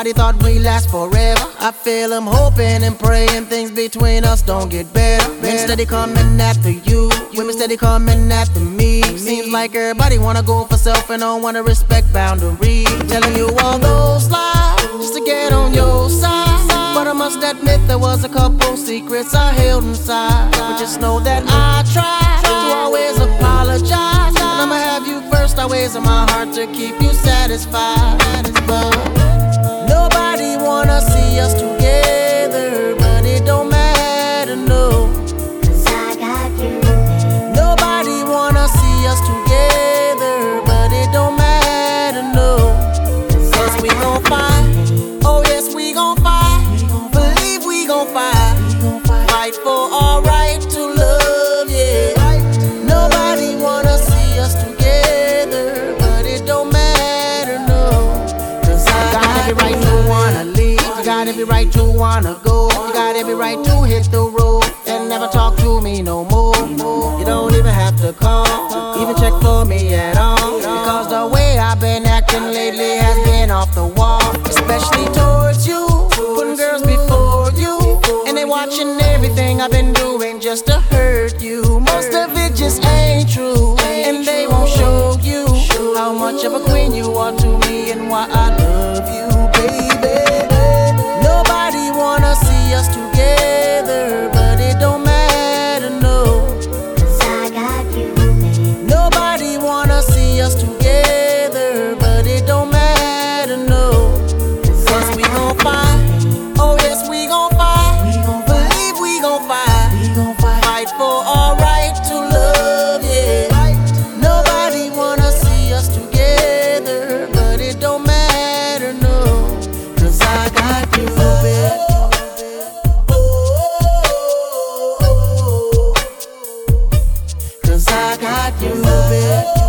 Nobody thought we last forever. I feel I'm hoping and praying things between us don't get better. Men steady coming after you, women steady coming after me. Seems like everybody wanna go for self and don't wanna respect boundaries. Telling you all those lies just to get on your side. But I must admit there was a couple secrets I held inside. But just know that I try to always apologize. And I'ma have you first always in my heart to keep you satisfied. Got every right to wanna go. You got every right to hit the road and never talk to me no more. You don't even have to call, even check for me at all. Because the way I've been acting lately has been off the wall, especially towards you. Putting girls before you, and they watching everything I've been doing just to hurt you. Most of it just ain't true, I got you,